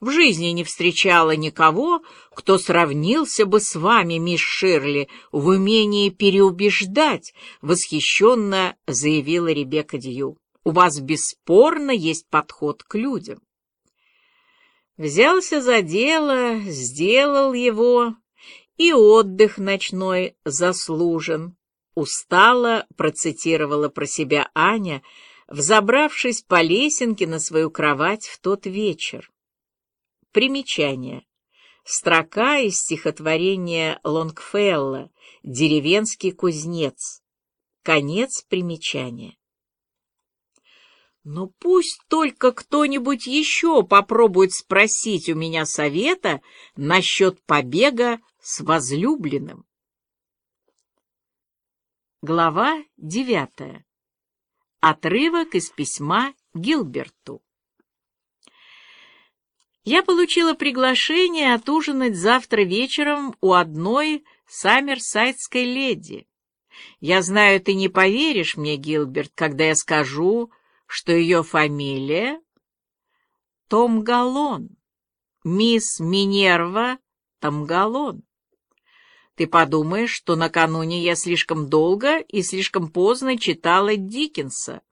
В жизни не встречала никого, кто сравнился бы с вами, мисс Ширли, в умении переубеждать, — восхищенно заявила Ребекка Дью. У вас бесспорно есть подход к людям. Взялся за дело, сделал его, и отдых ночной заслужен. Устало процитировала про себя Аня, взобравшись по лесенке на свою кровать в тот вечер. Примечание. Строка из стихотворения Лонгфелла «Деревенский кузнец». Конец примечания. Но пусть только кто-нибудь еще попробует спросить у меня совета насчет побега с возлюбленным. Глава девятая. Отрывок из письма Гилберту. Я получила приглашение отужинать завтра вечером у одной саммерсайдской леди. Я знаю, ты не поверишь мне, Гилберт, когда я скажу, что ее фамилия Том Галлон, мисс Минерва Томгалон. Ты подумаешь, что накануне я слишком долго и слишком поздно читала Диккенса.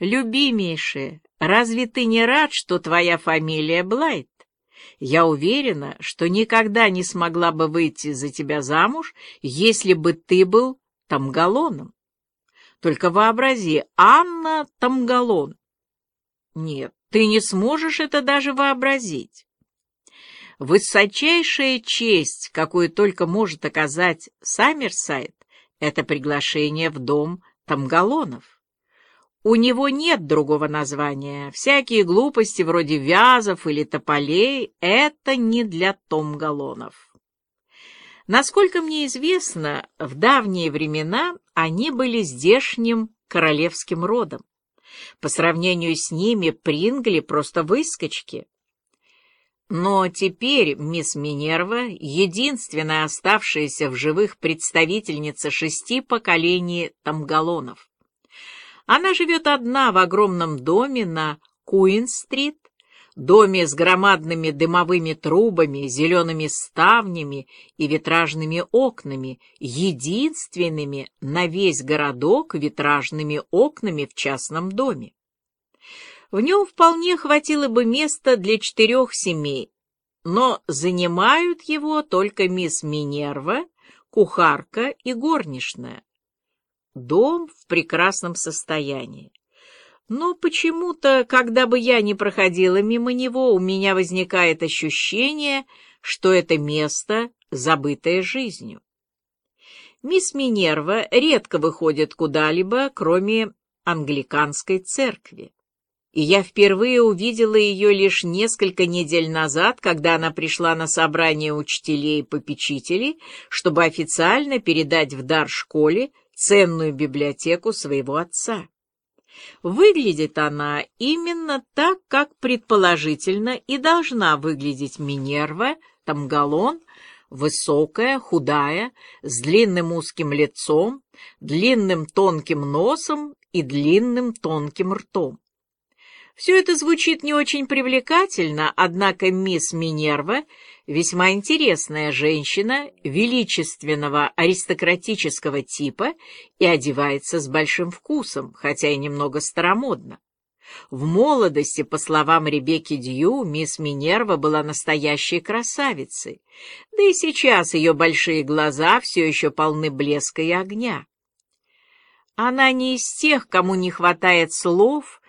Любимейший, разве ты не рад, что твоя фамилия Блайт? Я уверена, что никогда не смогла бы выйти за тебя замуж, если бы ты был Тамгалоном. Только вообрази, Анна Тамгалон. Нет, ты не сможешь это даже вообразить. Высочайшая честь, какую только может оказать Саммерсайд, это приглашение в дом Тамгалонов. У него нет другого названия. Всякие глупости вроде вязов или тополей — это не для Томгалонов. Насколько мне известно, в давние времена они были здешним королевским родом. По сравнению с ними Прингли просто выскочки. Но теперь мисс Минерва — единственная оставшаяся в живых представительница шести поколений тамгалонов. Она живет одна в огромном доме на Куин-стрит, доме с громадными дымовыми трубами, зелеными ставнями и витражными окнами, единственными на весь городок витражными окнами в частном доме. В нем вполне хватило бы места для четырех семей, но занимают его только мисс Минерва, кухарка и горничная. Дом в прекрасном состоянии. Но почему-то, когда бы я не проходила мимо него, у меня возникает ощущение, что это место, забытое жизнью. Мисс Минерва редко выходит куда-либо, кроме англиканской церкви и я впервые увидела ее лишь несколько недель назад, когда она пришла на собрание учителей и попечителей, чтобы официально передать в дар школе ценную библиотеку своего отца. Выглядит она именно так, как предположительно и должна выглядеть Минерва, Тамгалон, высокая, худая, с длинным узким лицом, длинным тонким носом и длинным тонким ртом. Все это звучит не очень привлекательно, однако мисс Минерва весьма интересная женщина, величественного аристократического типа и одевается с большим вкусом, хотя и немного старомодно. В молодости, по словам Ребекки Дью, мисс Минерва была настоящей красавицей, да и сейчас ее большие глаза все еще полны блеска и огня. Она не из тех, кому не хватает слов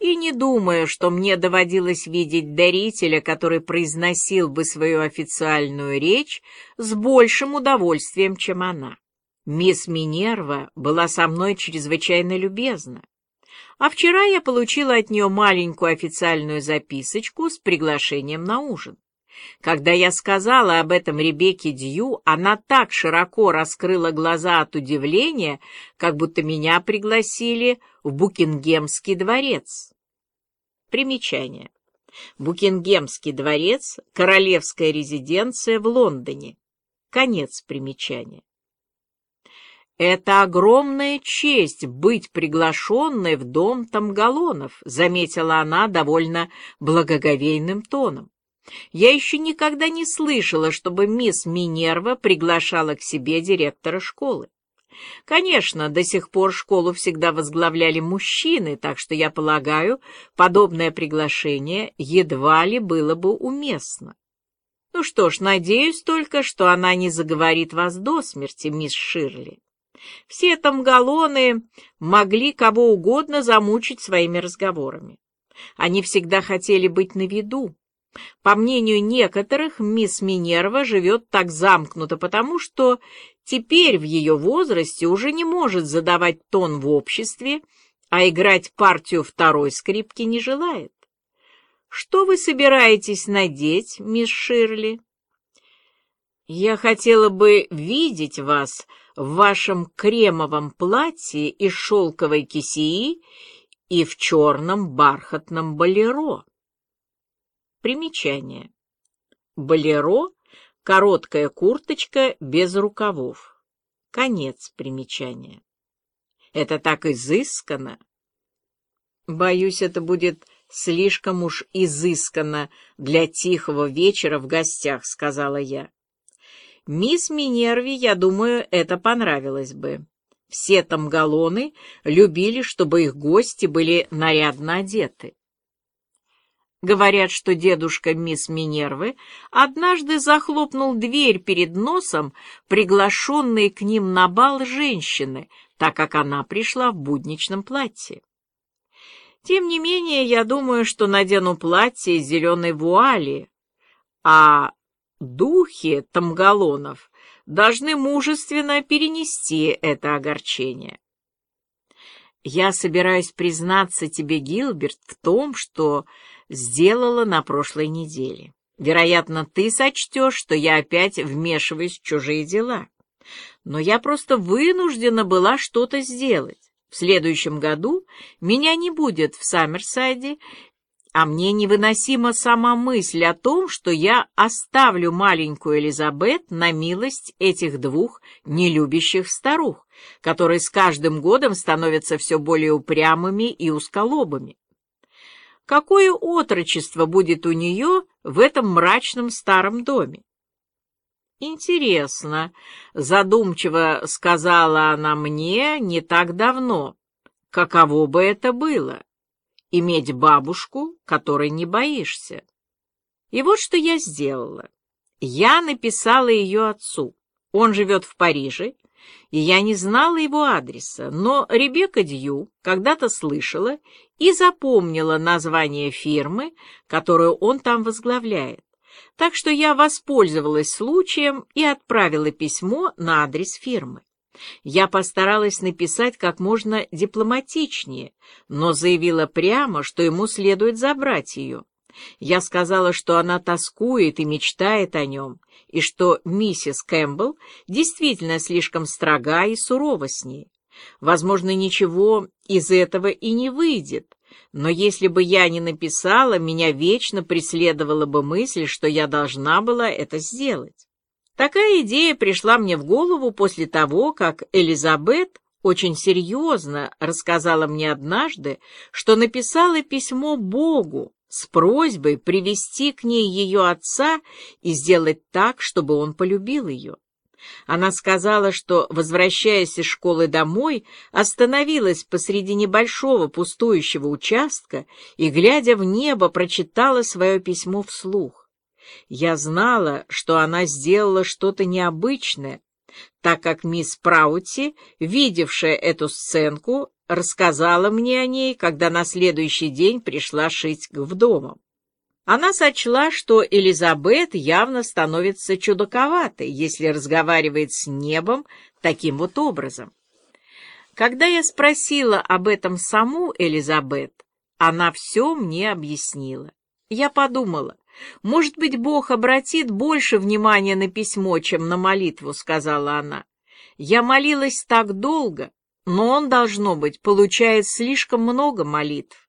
и не думаю, что мне доводилось видеть дарителя, который произносил бы свою официальную речь с большим удовольствием, чем она. Мисс Минерва была со мной чрезвычайно любезна. А вчера я получила от нее маленькую официальную записочку с приглашением на ужин. Когда я сказала об этом Ребекке Дью, она так широко раскрыла глаза от удивления, как будто меня пригласили в Букингемский дворец. Примечание. Букингемский дворец, королевская резиденция в Лондоне. Конец примечания. «Это огромная честь быть приглашенной в дом Тамгалонов», заметила она довольно благоговейным тоном. «Я еще никогда не слышала, чтобы мисс Минерва приглашала к себе директора школы. Конечно, до сих пор школу всегда возглавляли мужчины, так что, я полагаю, подобное приглашение едва ли было бы уместно. Ну что ж, надеюсь только, что она не заговорит вас до смерти, мисс Ширли. Все тамгалоны могли кого угодно замучить своими разговорами. Они всегда хотели быть на виду, по мнению некоторых, мисс Минерва живет так замкнуто потому, что теперь в ее возрасте уже не может задавать тон в обществе, а играть партию второй скрипки не желает. Что вы собираетесь надеть, мисс Ширли? Я хотела бы видеть вас в вашем кремовом платье из шелковой кисеи и в черном бархатном болеро. Примечание. Болеро — короткая курточка без рукавов. Конец примечания. Это так изысканно. Боюсь, это будет слишком уж изысканно для тихого вечера в гостях, сказала я. Мисс Минерви, я думаю, это понравилось бы. Все тамгалоны любили, чтобы их гости были нарядно одеты. Говорят, что дедушка мисс Минервы однажды захлопнул дверь перед носом приглашенной к ним на бал женщины, так как она пришла в будничном платье. Тем не менее, я думаю, что надену платье из зеленой вуали, а духи тамгалонов должны мужественно перенести это огорчение. Я собираюсь признаться тебе, Гилберт, в том, что сделала на прошлой неделе. Вероятно, ты сочтешь, что я опять вмешиваюсь в чужие дела. Но я просто вынуждена была что-то сделать. В следующем году меня не будет в Саммерсайде, а мне невыносима сама мысль о том, что я оставлю маленькую Элизабет на милость этих двух нелюбящих старух, которые с каждым годом становятся все более упрямыми и усколобыми. Какое отрочество будет у нее в этом мрачном старом доме? Интересно, задумчиво сказала она мне не так давно. Каково бы это было? Иметь бабушку, которой не боишься. И вот что я сделала. Я написала ее отцу. Он живет в Париже и я не знала его адреса, но Ребекка Дью когда-то слышала и запомнила название фирмы, которую он там возглавляет. Так что я воспользовалась случаем и отправила письмо на адрес фирмы. Я постаралась написать как можно дипломатичнее, но заявила прямо, что ему следует забрать ее. Я сказала, что она тоскует и мечтает о нем, и что миссис Кэмпбелл действительно слишком строга и сурова с ней. Возможно, ничего из этого и не выйдет, но если бы я не написала, меня вечно преследовала бы мысль, что я должна была это сделать. Такая идея пришла мне в голову после того, как Элизабет очень серьезно рассказала мне однажды, что написала письмо Богу, с просьбой привести к ней ее отца и сделать так, чтобы он полюбил ее. Она сказала, что, возвращаясь из школы домой, остановилась посреди небольшого пустующего участка и, глядя в небо, прочитала свое письмо вслух. Я знала, что она сделала что-то необычное, так как мисс Праути, видевшая эту сценку, рассказала мне о ней, когда на следующий день пришла шить в дому. Она сочла, что Элизабет явно становится чудаковатой, если разговаривает с небом таким вот образом. Когда я спросила об этом саму Элизабет, она все мне объяснила. Я подумала, может быть, Бог обратит больше внимания на письмо, чем на молитву, сказала она. Я молилась так долго, но он, должно быть, получает слишком много молитв.